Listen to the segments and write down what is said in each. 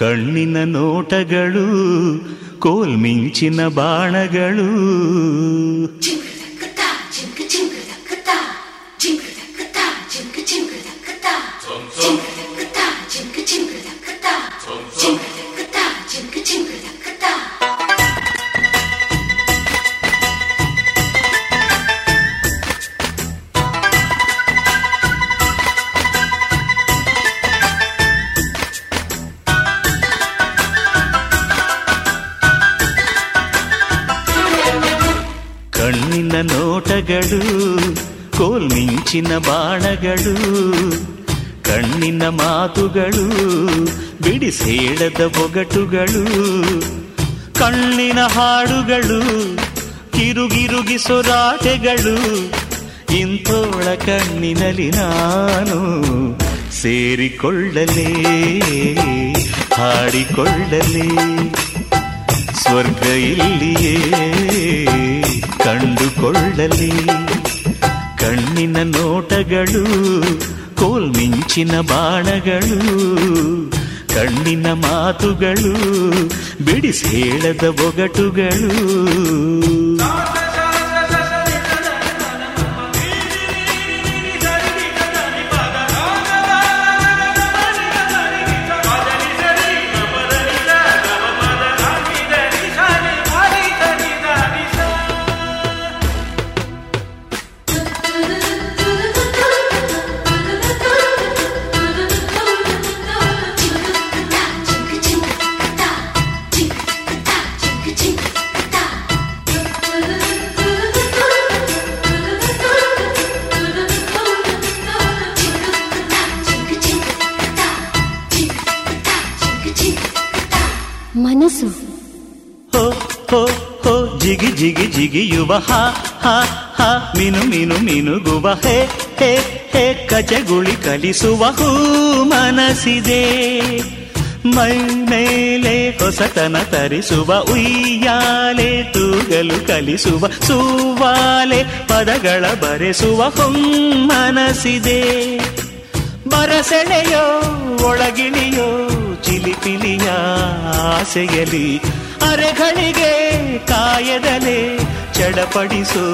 ಕಣ್ಣಿನ ನೋಟಗಳು ಕೋಲ್ಮಿಂಚಿನ ಬಾಣಗಳು. ಕಣ್ಣಿನ ನೋಟಗಳು ಕೋಲ್ಮಿಂಚಿನ ಬಾಣಗಳು, ಕಣ್ಣಿನ ಮಾತುಗಳು ಬಿಡಿಸೇಳದ ಬೊಗಟುಗಳು ಕಣ್ಣಿನ ಹಾಡುಗಳು ಕಿರುಗಿರುಗಿಸೊರಾಟೆಗಳು ಇಂಥೋಳ ಕಣ್ಣಿನಲ್ಲಿ ನಾನು ಸೇರಿಕೊಳ್ಳಲೇ, ಹಾಡಿಕೊಳ್ಳಲೇ. ಸ್ವರ್ಗ ಇಲ್ಲಿಯೇ ಕಂಡುಕೊಳ್ಳಲಿ. ಕಣ್ಣಿನ ನೋಟಗಳು ಕೋಲ್ಮಿಂಚಿನ ಬಾಣಗಳು ಕಣ್ಣಿನ ಮಾತುಗಳು ಬಿಡಿಸೇಳದ ಬೊಗಟುಗಳು 징 ಮನಸ್ಸು. ಹೋ ಹೋ ಜಿಗಿ ಜಿಗಿ ಜಿಗಿಯುವ ಹಾ ಹಾ ಹಾ, ಮೀನು ಮೀನು ಮೀನುಗುವ ಹೇ ಹೇ ಹೇ ಕಚಗುಳಿ ಕಲಿಸುವ ಹೂ ಮನಸ್ಸಿದೆ. ಮೈ ಮೇಲೆ ಹೊಸತನ ತರಿಸುವ ಉಯ್ಯಾಲೆ, ತೂಗಲು ಕಲಿಸುವ ಸುವಾಲೆ, ಪದಗಳ ಬರೆಸುವ ಮನಸಿದೆ ಬರಸೆಳೆಯೋ ಒಳಗಿಳಿಯೋ ಚಿಲಿಪಿಲಿಯ ಆಸೆಯಲಿ ಅರೆಗಳಿಗೆ ಕಾಯದಲೆ ಚಡಪಡಿಸೋ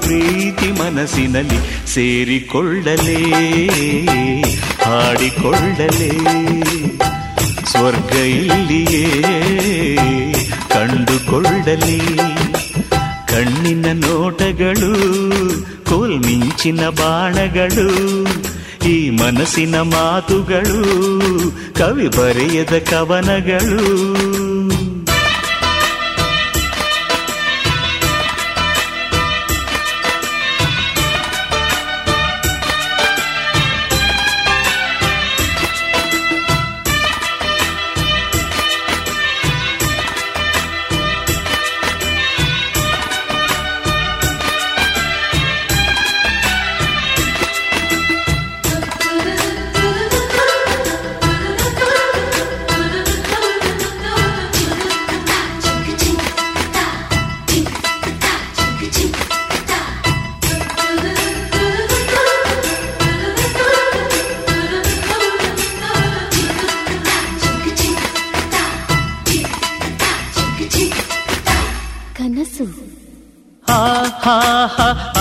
ಪ್ರೀತಿ ಮನಸ್ಸಿನಲ್ಲಿ ಸೇರಿಕೊಳ್ಳಲೇ, ಹಾಡಿಕೊಳ್ಳಲೇ. ಸ್ವರ್ಗ ಇಲ್ಲಿಯೇ ಕಂಡುಕೊಳ್ಳಲಿ. ಕಣ್ಣಿನ ನೋಟಗಳು ಕೋಲ್ಮಿಂಚಿನ ಬಾಣಗಳು ಈ ಮನಸ್ಸಿನ ಮಾತುಗಳು ಕವಿ ಬರೆಯದ ಕವನಗಳು.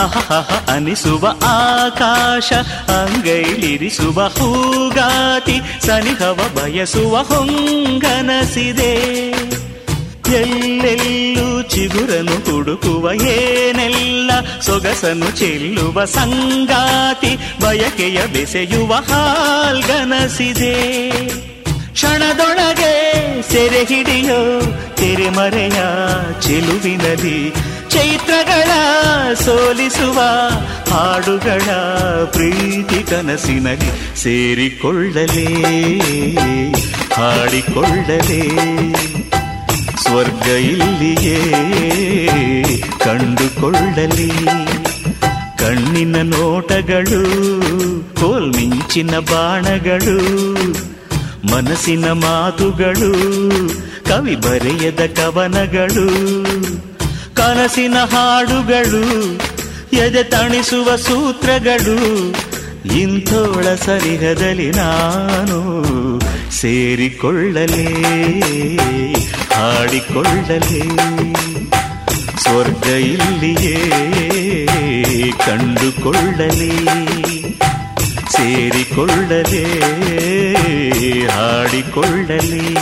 ಆಹಾ ಅನಿಸುವ ಆಕಾಶ, ಅಂಗೈಲಿರಿಸುವ ಹೂಗಾತಿ, ಸನಿಹವ ಬಯಸುವ ಹೊಂಗನಸಿದೆ. ಎಲ್ಲೆಲ್ಲೂ ಚಿಗುರನು ಹುಡುಕುವ ಏನೆಲ್ಲ ಸೊಗಸನು ಚೆಲ್ಲುವ ಸಂಗಾತಿ, ಬಯಕೆಯ ಬೆಸೆಯುವ ಹಾಲ್ಗನಸಿದೆ. ಕ್ಷಣದೊಳಗೆ ಸೆರೆ ಹಿಡಿಯೋ ತೆರೆಮರೆಯ ಚೆಲುವಿನಲಿ ಚೈತ್ರಗಳ ಸೋಲಿಸುವ ಹಾಡುಗಳ ಪ್ರೀತಿ ಕನಸಿನಲ್ಲಿ ಸೇರಿಕೊಳ್ಳಲೇ, ಹಾಡಿಕೊಳ್ಳಲೇ. ಸ್ವರ್ಗ ಇಲ್ಲಿಯೇ ಕಂಡುಕೊಳ್ಳಲಿ. ಕಣ್ಣಿನ ನೋಟಗಳು ಕೋಲ್ಮಿಂಚಿನ ಬಾಣಗಳು, ಮನಸ್ಸಿನ ಮಾತುಗಳು, ಕವಿ ಬರೆಯದ ಕವನಗಳು. ಕನಸಿನ ಹಾಡುಗಳು, ಎದೆ ತಣಿಸುವ ಸೂತ್ರಗಳು ಇಂಥೋಳ ಸರಿಹದಲ್ಲಿ ನಾನು ಸೇರಿಕೊಳ್ಳಲೇ, ಹಾಡಿಕೊಳ್ಳಲೇ. ಸ್ವರ್ಗ ಇಲ್ಲಿಯೇ ಕಂಡುಕೊಳ್ಳಲೇ, ಸೇರಿಕೊಳ್ಳಲೇ, ಹಾಡಿಕೊಳ್ಳಲೇ.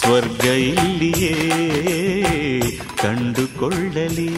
ಸ್ವರ್ಗ ಇಲ್ಲಿಯೇ ಕಂಡುಕೊಳ್ಳಲೇ.